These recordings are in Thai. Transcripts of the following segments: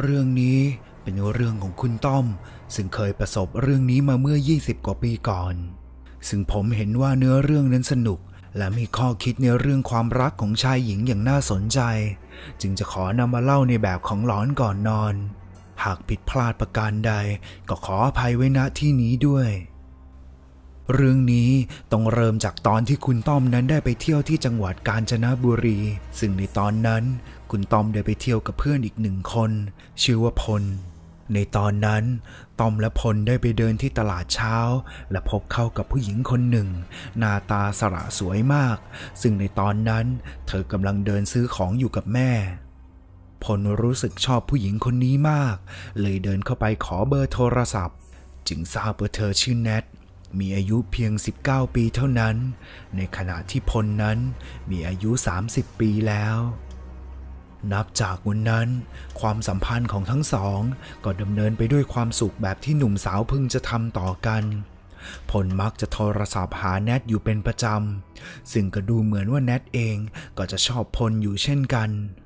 เรื่องนี้เป็นเรื่องของคุณต้อม ซึ่งเคยประสบเรื่องนี้มาเมื่อ 20 กว่าปีก่อน ซึ่งผมเห็นว่าเนื้อเรื่องนั้นสนุก และมีข้อคิดในเรื่องความรักของชายหญิงอย่างน่าสนใจ จึงจะขอนำมาเล่าในแบบของหลอนก่อนนอน หากผิดพลาดประการใด ก็ขออภัยไว้ณที่นี้ด้วย เรื่องนี้ต้องเริ่มจากตอนที่คุณต้อมนั้นได้ไปเที่ยวที่จังหวัดกาญจนบุรี ซึ่งในตอนนั้นคุณต้อมได้ไปเที่ยวกับเพื่อนอีกหนึ่งคน ชื่อว่าพล ในตอนนั้นต้อมและพลได้ไปเดินที่ตลาดเช้า และพบเข้ากับผู้หญิงคนหนึ่ง หน้าตาสระสวยมาก ซึ่งในตอนนั้นเธอกำลังเดินซื้อของอยู่กับแม่พลรู้สึกชอบผู้หญิงคนนี้มาก เลยเดินเข้าไปขอเบอร์โทรศัพท์ จึงทราบว่าเธอชื่อแนท มีอายุเพียง 19 ปีเท่านั้น ในขณะที่พลนั้นมีอายุ 30 ปีแล้ว นับจากวันนั้น ความสัมพันธ์ของทั้งสอง ก็ดำเนินไปด้วยความสุขแบบที่หนุ่มสาวพึงจะทำต่อกันพลมักจะโทรศัพท์หาแนทอยู่เป็นประจำ ซึ่งก็ดูเหมือนว่าแนทเองก็จะชอบพลอยู่เช่นกันเ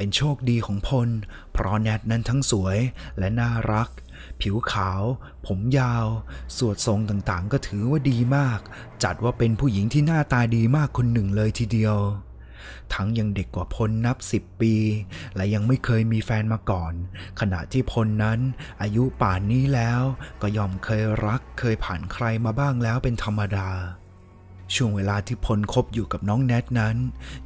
เป็นโชคดีของพล เพราะแนทนั้นทั้งสวยและน่ารัก ผิวขาว ผมยาว สวดทรงต่างๆ ก็ถือว่าดีมาก จัดว่าเป็นผู้หญิงที่หน้าตาดีมากคนหนึ่งเลยทีเดียว ทั้งยังเด็กกว่าพลนับสิบปี และยังไม่เคยมีแฟนมาก่อน ขณะที่พลนั้น อายุป่านนี้แล้ว ก็ยอมเคยรักเคยผ่านใครมาบ้างแล้วเป็นธรรมดา ช่วงเวลาที่พลคบอยู่กับน้องแนทนั้น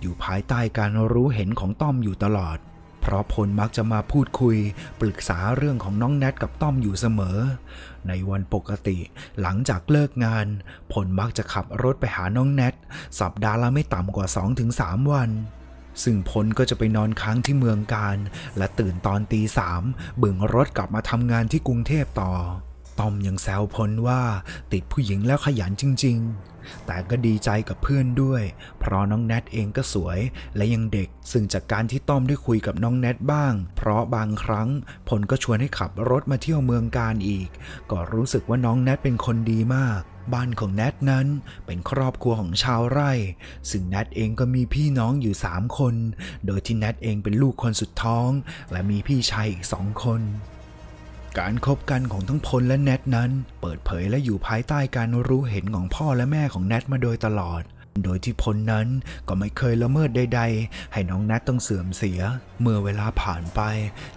อยู่ภายใต้การรู้เห็นของต้อมอยู่ตลอด เพราะพลมักจะมาพูดคุย ปรึกษาเรื่องของน้องแนทกับต้อมอยู่เสมอ ในวันปกติหลังจากเลิกงาน พลมักจะขับรถไปหาน้องแนท สัปดาห์ละไม่ต่ำกว่า 2-3 วันซึ่งพลก็จะไปนอนค้างที่เมืองการ และตื่นตอนตีสามบึงรถกลับมาทำงานที่กรุงเทพต่อ ต้อมยังแซวพลว่าติดผู้หญิงแล้วขยันจริง ๆ แต่ก็ดีใจกับเพื่อนด้วย เพราะน้องแนทเองก็สวยและยังเด็ก ซึ่งจากการที่ต้อมได้คุยกับน้องแนทบ้าง เพราะบางครั้งพลก็ชวนให้ขับรถมาเที่ยวเมืองการอีก ก็รู้สึกว่าน้องแนทเป็นคนดีมากบ้านของแนทนั้นเป็นครอบครัวของชาวไร่ ซึ่งแนทเองก็มีพี่น้องอยู่3คน โดยที่แนทเองเป็นลูกคนสุดท้อง และมีพี่ชายอีกสองคน การคบกันของทั้งพลและแนทนั้น เปิดเผยและอยู่ภายใต้การรู้เห็นของพ่อและแม่ของแนทมาโดยตลอด โดยที่พลนั้นก็ไม่เคยละเมิดใด ๆ ให้น้องแนทต้องเสื่อมเสีย เมื่อเวลาผ่านไป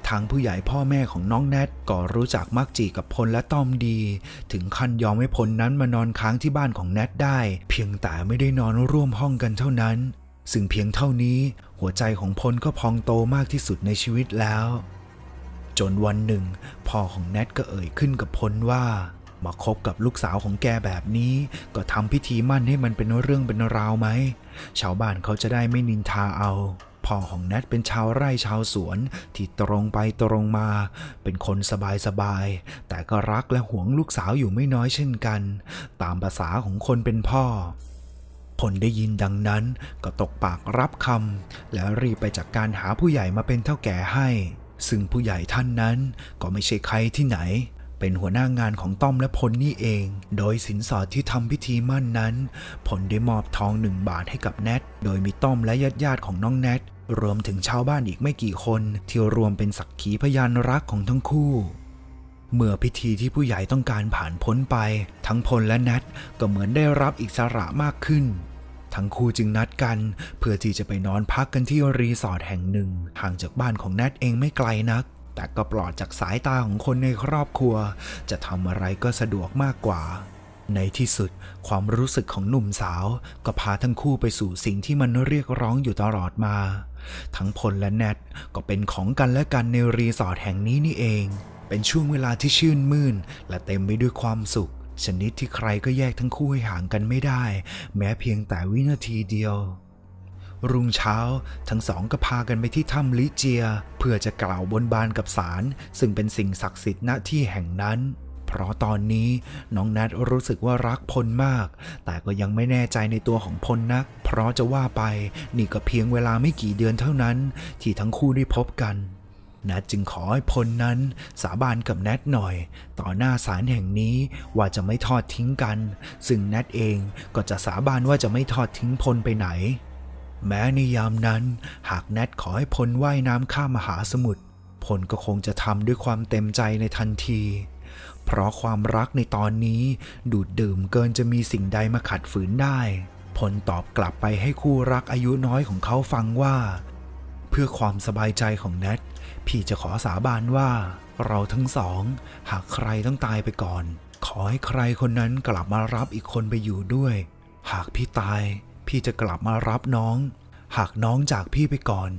ทางผู้ใหญ่พ่อแม่ของน้องแนทก็รู้จักมักจีกับพลและต้อมดี ถึงขั้นยอมให้พลนั้นมานอนค้างที่บ้านของแนทได้ เพียงแต่ไม่ได้นอนร่วมห้องกันเท่านั้น ซึ่งเพียงเท่านี้ หัวใจของพลก็พองโตมากที่สุดในชีวิตแล้ว จนวันหนึ่ง พ่อของแนทก็เอ่ยขึ้นกับพลว่า มาคบกับลูกสาวของแกแบบนี้ ก็ทำพิธีมั่นให้มันเป็นเรื่องเป็นราวไหม ชาวบ้านเขาจะได้ไม่นินทาเอาพ่อของแนทเป็นชาวไร่ชาวสวนที่ตรงไปตรงมา เป็นคนสบายๆแต่ก็รักและหวงลูกสาวอยู่ไม่น้อยเช่นกัน ตามภาษาของคนเป็นพ่อพลได้ยินดังนั้นก็ตกปากรับคำแล้วรีบไปจากการหาผู้ใหญ่มาเป็นเท่าแก่ให้ ซึ่งผู้ใหญ่ท่านนั้นก็ไม่ใช่ใครที่ไหน เป็นหัวหน้างานของต้อมและพลนี่เอง โดยสินสอดที่ทำพิธีมั่นนั้นผลได้มอบทองหนึ่งบาทให้กับแนท โดยมีต้อมและญาติญาติของน้องแนท รวมถึงชาวบ้านอีกไม่กี่คน ที่รวมเป็นสักขีพยานรักของทั้งคู่เมื่อพิธีที่ผู้ใหญ่ต้องการผ่านพ้นไป ทั้งพลและแนทก็เหมือนได้รับอิสระมากขึ้น ทั้งคู่จึงนัดกัน เพื่อที่จะไปนอนพักกันที่รีสอร์ทแห่งหนึ่งห่างจากบ้านของแนทเองไม่ไกลนัก แต่ก็ปลอดจากสายตาของคนในครอบครัว จะทำอะไรก็สะดวกมากกว่า ในที่สุดความรู้สึกของหนุ่มสาว ก็พาทั้งคู่ไปสู่สิ่งที่มันเรียกร้องอยู่ตลอดมา ทั้งพลและแนทก็เป็นของกันและกันในรีสอร์ทแห่งนี้นี่เอง เป็นช่วงเวลาที่ชื่นมื่น และเต็มไปด้วยความสุข ชนิดที่ใครก็แยกทั้งคู่ให้ห่างกันไม่ได้ แม้เพียงแต่วินาทีเดียว รุ่งเช้าทั้งสองก็พากันไปที่ถ้ำลิเจีย เพื่อจะกล่าวบนบานกับศาลซึ่งเป็นสิ่งศักดิ์สิทธิ์ณที่แห่งนั้น เพราะตอนนี้น้องแนทรู้สึกว่ารักพลมาก แต่ก็ยังไม่แน่ใจในตัวของพลนัก เพราะจะว่าไปนี่ก็เพียงเวลาไม่กี่เดือนเท่านั้น ที่ทั้งคู่ได้พบกัน แนทจึงขอให้พลนั้นสาบานกับแนทหน่อย ต่อหน้าศาลแห่งนี้ว่าจะไม่ทอดทิ้งกัน ซึ่งแนทเองก็จะสาบานว่าจะไม่ทอดทิ้งพลไปไหน แม้ในยามนั้น หากแนทขอให้พลว่ายน้ำข้ามมหาสมุทรพลก็คงจะทำด้วยความเต็มใจในทันที เพราะความรักในตอนนี้ดูดดื่มเกินจะมีสิ่งใดมาขัดฝืนได้ พลตอบกลับไปให้คู่รักอายุน้อยของเขาฟังว่า พื่อความสบายใจของแนทพี่จะขอสาบานว่า เราทั้งสอง หากใครต้องตายไปก่อน ขอให้ใครคนนั้นกลับมารับอีกคนไปอยู่ด้วย หากพี่ตาย พี่จะกลับมารับน้อง หากน้องจากพี่ไปก่อน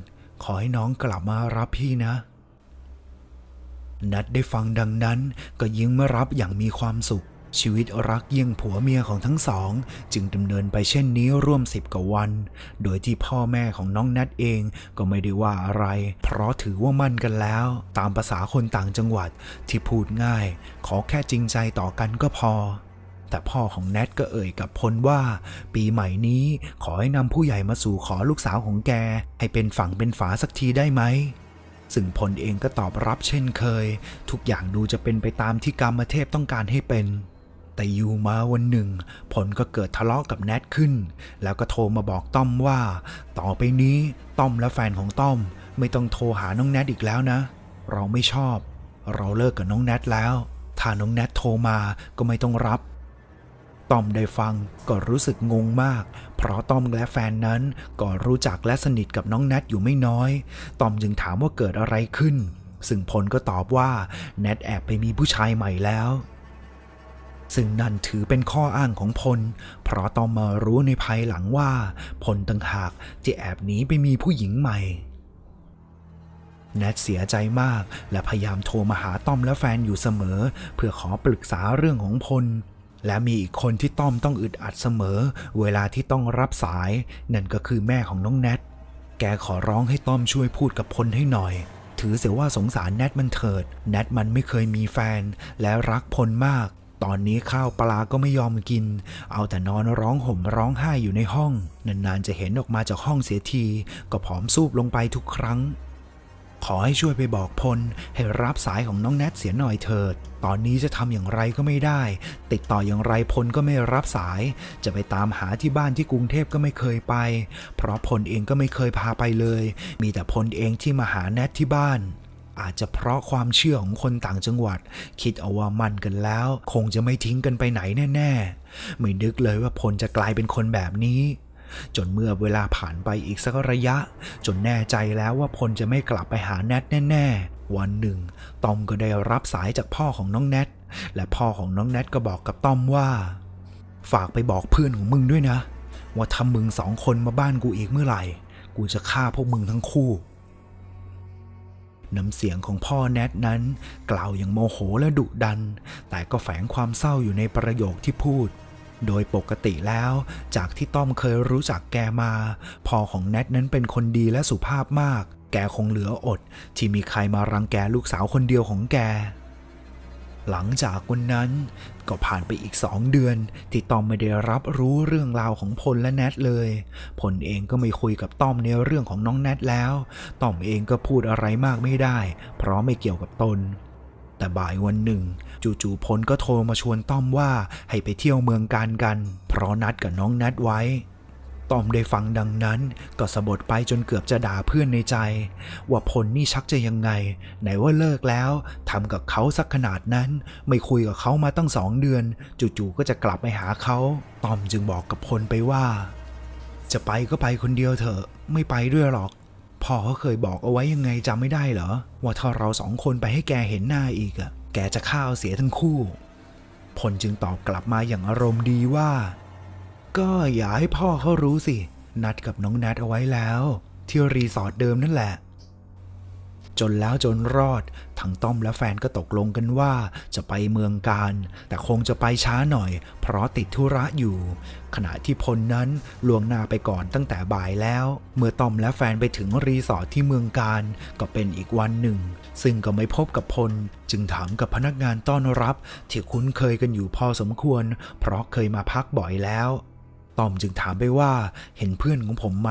ขอให้น้องกลับมารับพี่นะนัดได้ฟังดังนั้นก็ยิ้มมารับอย่างมีความสุข ชีวิตรักเยี่ยงผัวเมียของทั้งสอง จึงดำเนินไปเช่นนี้ร่วมสิบกว่าวัน โดยที่พ่อแม่ของน้องนัดเองก็ไม่ได้ว่าอะไร เพราะถือว่ามั่นกันแล้ว ตามภาษาคนต่างจังหวัดที่พูดง่าย ขอแค่จริงใจต่อกันก็พอ แต่พ่อของแนทก็เอ่ยกับพลว่า ปีใหม่นี้ขอให้นำผู้ใหญ่มาสู่ขอลูกสาวของแก ให้เป็นฝั่งเป็นฝาสักทีได้ไหมซึ่งพลเองก็ตอบรับเช่นเคย ทุกอย่างดูจะเป็นไปตามที่กรรมเทพต้องการให้เป็น แต่อยู่มาวันหนึ่ง ผลก็เกิดทะเลาะกับแนทขึ้น แล้วก็โทรมาบอกต้อมว่า ต่อไปนี้ต้อมและแฟนของต้อม ไม่ต้องโทรหาน้องแนทอีกแล้วนะ เราไม่ชอบ เราเลิกกับน้องแนทแล้ว ถ้าน้องแนทโทรมาก็ไม่ต้องรับต้อมได้ฟังก็รู้สึกงงมาก เพราะต้อมและแฟนนั้นก็รู้จักและสนิทกับน้องแนทอยู่ไม่น้อยต้อมจึงถามว่าเกิดอะไรขึ้น ซึ่งพลก็ตอบว่าแนทแอบไปมีผู้ชายใหม่แล้ว ซึ่งนั่นถือเป็นข้ออ้างของพล เพราะต้องมารู้ในภายหลังว่าพลต่างหากที่แอบหนีไปมีผู้หญิงใหม่แนทเสียใจมากและพยายามโทรมาหาต้อมและแฟนอยู่เสมอ เพื่อขอปรึกษาเรื่องของพล และมีอีกคนที่ต้อมต้องอึดอัดเสมอ เวลาที่ต้องรับสาย นั่นก็คือแม่ของน้องแนท แกขอร้องให้ต้อมช่วยพูดกับพลให้หน่อย ถือเสียว่าสงสารแนทมันเถิด แนทมันไม่เคยมีแฟน และรักพลมาก ตอนนี้ข้าวปลาก็ไม่ยอมกิน เอาแต่นอนร้องห่มร้องไห้อยู่ในห้อง นานๆจะเห็นออกมาจากห้องเสียที ก็ผอมซูบลงไปทุกครั้ง ขอให้ช่วยไปบอกพล ให้รับสายของน้องแนทเสียหน่อยเถิด ตอนนี้จะทำอย่างไรก็ไม่ได้ ติดต่ออย่างไรพลก็ไม่รับสาย จะไปตามหาที่บ้านที่กรุงเทพก็ไม่เคยไป เพราะพลเองก็ไม่เคยพาไปเลย มีแต่พลเองที่มาหาแนทที่บ้าน อาจจะเพราะความเชื่อของคนต่างจังหวัด คิดเอาว่ามันกันแล้ว คงจะไม่ทิ้งกันไปไหนแน่ ๆ ไม่นึกเลยว่าพลจะกลายเป็นคนแบบนี้ จนเมื่อเวลาผ่านไปอีกสักระยะ จนแน่ใจแล้วว่าพลจะไม่กลับไปหาแนทแน่ ๆ วันหนึ่งต้อมก็ได้รับสายจากพ่อของน้องแนทและพ่อของน้องแนทก็บอกกับต้อมว่า ฝากไปบอกเพื่อนของมึงด้วยนะ ว่าถ้ามึงสองคนมาบ้านกูอีกเมื่อไหร่ กูจะฆ่าพวกมึงทั้งคู่ น้ำเสียงของพ่อแนทนั้น กล่าวอย่างโมโหและดุดัน แต่ก็แฝงความเศร้าอยู่ในประโยคที่พูด โดยปกติแล้ว จากที่ต้อมเคยรู้จักแกมา พ่อของแนทนั้นเป็นคนดีและสุภาพมาก แกคงเหลืออด ที่มีใครมารังแกลูกสาวคนเดียวของแก หลังจากวันนั้นก็ผ่านไปอีกสองเดือนที่ต้อมไม่ได้รับรู้เรื่องราวของพลและแนทเลย พลเองก็ไม่คุยกับต้อมในเรื่องของน้องแนทแล้วต้อมเองก็พูดอะไรมากไม่ได้ เพราะไม่เกี่ยวกับตน แต่บ่ายวันหนึ่ง จู่ๆพลก็โทรมาชวนต้อมว่าให้ไปเที่ยวเมืองการกัน เพราะนัดกับน้องแนทไว้ ต้อมได้ฟังดังนั้น ก็สะบดไปจนเกือบจะด่าเพื่อนในใจ ว่าพลนี่ชักจะยังไง ไหนว่าเลิกแล้วทำกับเขาสักขนาดนั้น ไม่คุยกับเขามาตั้งสองเดือน จู่ๆก็จะกลับไปหาเขาต้อมจึงบอกกับพลไปว่า จะไปก็ไปคนเดียวเถอะ ไม่ไปด้วยหรอกพ่อเขาเคยบอกเอาไว้ยังไงจำไม่ได้เหรอ ว่าถ้าเราสองคนไปให้แกเห็นหน้าอีกอะแกจะฆ่าเอาเสียทั้งคู่พลจึงตอบกลับมาอย่างอารมณ์ดีว่า ก็อย่าให้พ่อเขารู้สิ นัดกับน้องแนทเอาไว้แล้ว ที่รีสอร์ทเดิมนั่นแหละ จนแล้วจนรอด ทั้งต้อมและแฟนก็ตกลงกันว่าจะไปเมืองกาญจน์ แต่คงจะไปช้าหน่อย เพราะติดธุระอยู่ ขณะที่พลนั้นล่วงหน้าไปก่อนตั้งแต่บ่ายแล้ว เมื่อต้อมและแฟนไปถึงรีสอร์ทที่เมืองกาญจน์ ก็เป็นอีกวันหนึ่ง ซึ่งก็ไม่พบกับพลจึงถามกับพนักงานต้อนรับ ที่คุ้นเคยกันอยู่พอสมควร เพราะเคยมาพักบ่อยแล้ว ต้อมจึงถามไปว่าเห็นเพื่อนของผมไหม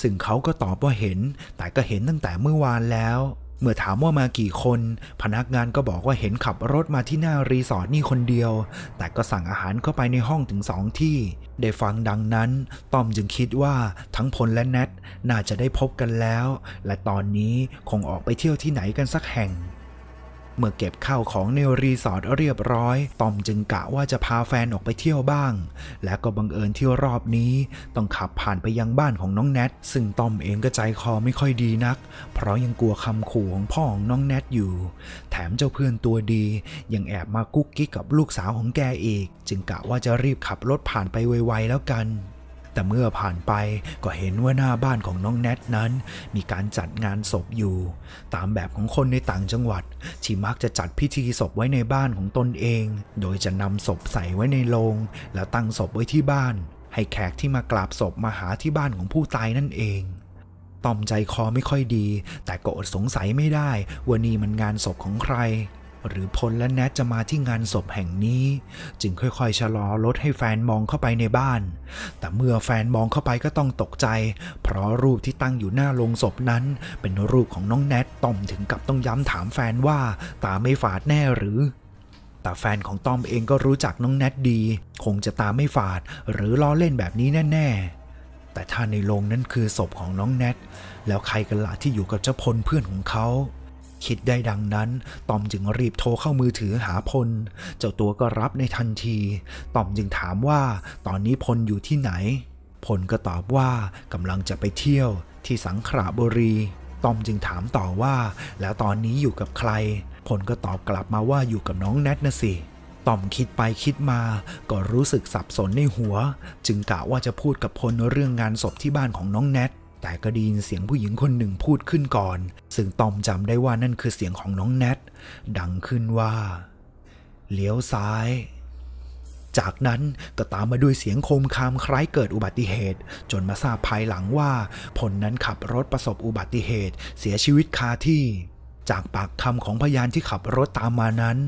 ซึ่งเขาก็ตอบว่าเห็น แต่ก็เห็นตั้งแต่เมื่อวานแล้ว เมื่อถามว่ามากี่คน พนักงานก็บอกว่าเห็นขับรถมาที่หน้ารีสอร์ทนี่คนเดียว แต่ก็สั่งอาหารเข้าไปในห้องถึงสองที่ ได้ฟังดังนั้น ต้อมจึงคิดว่าทั้งพลและแนทน่าจะได้พบกันแล้ว และตอนนี้คงออกไปเที่ยวที่ไหนกันสักแห่ง เมื่อเก็บข้าวของในรีสอร์ทเรียบร้อย ตอมจึงกะว่าจะพาแฟนออกไปเที่ยวบ้าง และก็บังเอิญที่รอบนี้ ต้องขับผ่านไปยังบ้านของน้องแนท ซึ่งตอมเองก็ใจคอไม่ค่อยดีนัก เพราะยังกลัวคำขู่ของพ่อของน้องแนทอยู่ แถมเจ้าเพื่อนตัวดี ยังแอบมากุ๊กกิ๊กกับลูกสาวของแกอีก จึงกะว่าจะรีบขับรถผ่านไปไวๆแล้วกัน แต่เมื่อผ่านไปก็เห็นว่าหน้าบ้านของน้องแนทนั้น มีการจัดงานศพอยู่ ตามแบบของคนในต่างจังหวัด ที่มักจะจัดพิธีศพไว้ในบ้านของตนเอง โดยจะนำศพใส่ไว้ในโลง แล้วตั้งศพไว้ที่บ้าน ให้แขกที่มากราบศพมาหาที่บ้านของผู้ตายนั่นเองตอมใจคอไม่ค่อยดี แต่ก็อดสงสัยไม่ได้ว่านี่มันงานศพของใคร หรือพลและแนทจะมาที่งานศพแห่งนี้ จึงค่อยๆชะลอรถให้แฟนมองเข้าไปในบ้าน แต่เมื่อแฟนมองเข้าไปก็ต้องตกใจ เพราะรูปที่ตั้งอยู่หน้าโลงศพนั้น เป็นรูปของน้องแนทต้อมถึงกับต้องย้ำถามแฟนว่าตาไม่ฝาดแน่หรือแต่แฟนของต้อมเองก็รู้จักน้องแนทดี คงจะตาไม่ฝาด หรือล้อเล่นแบบนี้แน่ๆ แต่ถ้าในโรงนั้นคือศพของน้องแนท แล้วใครกันล่ะที่อยู่กับเจ้าพลเพื่อนของเขา คิดได้ดังนั้น ตอมจึงรีบโทรเข้ามือถือหาพล เจ้าตัวก็รับในทันที ตอมจึงถามว่าตอนนี้พลอยู่ที่ไหน พลก็ตอบว่ากำลังจะไปเที่ยว ที่สังขละบุรี ตอมจึงถามต่อว่า แล้วตอนนี้อยู่กับใคร พลก็ตอบกลับมาว่าอยู่กับน้องแนทนะสิต่อมคิดไปคิดมาก็รู้สึกสับสนในหัว จึงกะว่าจะพูดกับพลเรื่องงานศพที่บ้านของน้องแนท แต่ก็ได้ยินเสียงผู้หญิงคนหนึ่งพูดขึ้นก่อน ซึ่งตอมจำได้ว่านั่นคือเสียงของน้องแนทดังขึ้นว่า เลี้ยวซ้ายจากนั้นก็ตามมาด้วยเสียงโคมคามคล้ายเกิดอุบัติเหตุ จนมาทราบภายหลังว่าพลนั้นขับรถประสบอุบัติเหตุ เสียชีวิตคาที่ จากปากคำของพยานที่ขับรถตามมานั้น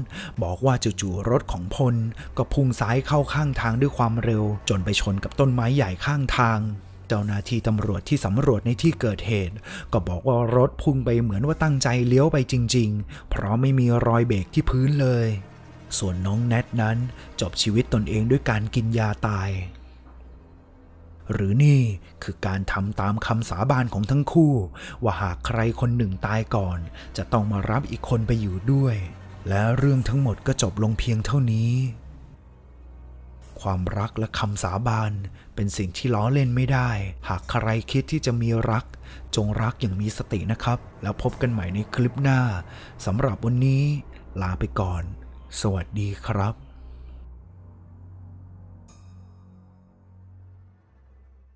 บอกว่าจู่ๆรถของพล ก็พุ่งซ้ายเข้าข้างทางด้วยความเร็ว จนไปชนกับต้นไม้ใหญ่ข้างทาง เจ้าหน้าที่ตำรวจที่สำรวจในที่เกิดเหตุ ก็บอกว่ารถพุ่งไปเหมือนว่าตั้งใจเลี้ยวไปจริง ๆ เพราะไม่มีรอยเบรกที่พื้นเลย ส่วนน้องแนทนั้นจบชีวิตตนเองด้วยการกินยาตาย หรือนี่คือการทำตามคำสาบานของทั้งคู่ ว่าหากใครคนหนึ่งตายก่อน จะต้องมารับอีกคนไปอยู่ด้วย และเรื่องทั้งหมดก็จบลงเพียงเท่านี้ ความรักและคำสาบานเป็นสิ่งที่ล้อเล่นไม่ได้ หากใครคิดที่จะมีรัก จงรักอย่างมีสตินะครับ แล้วพบกันใหม่ในคลิปหน้าสำหรับวันนี้ ลาไปก่อน สวัสดีครับ